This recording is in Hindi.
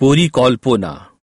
পরিকল্পনা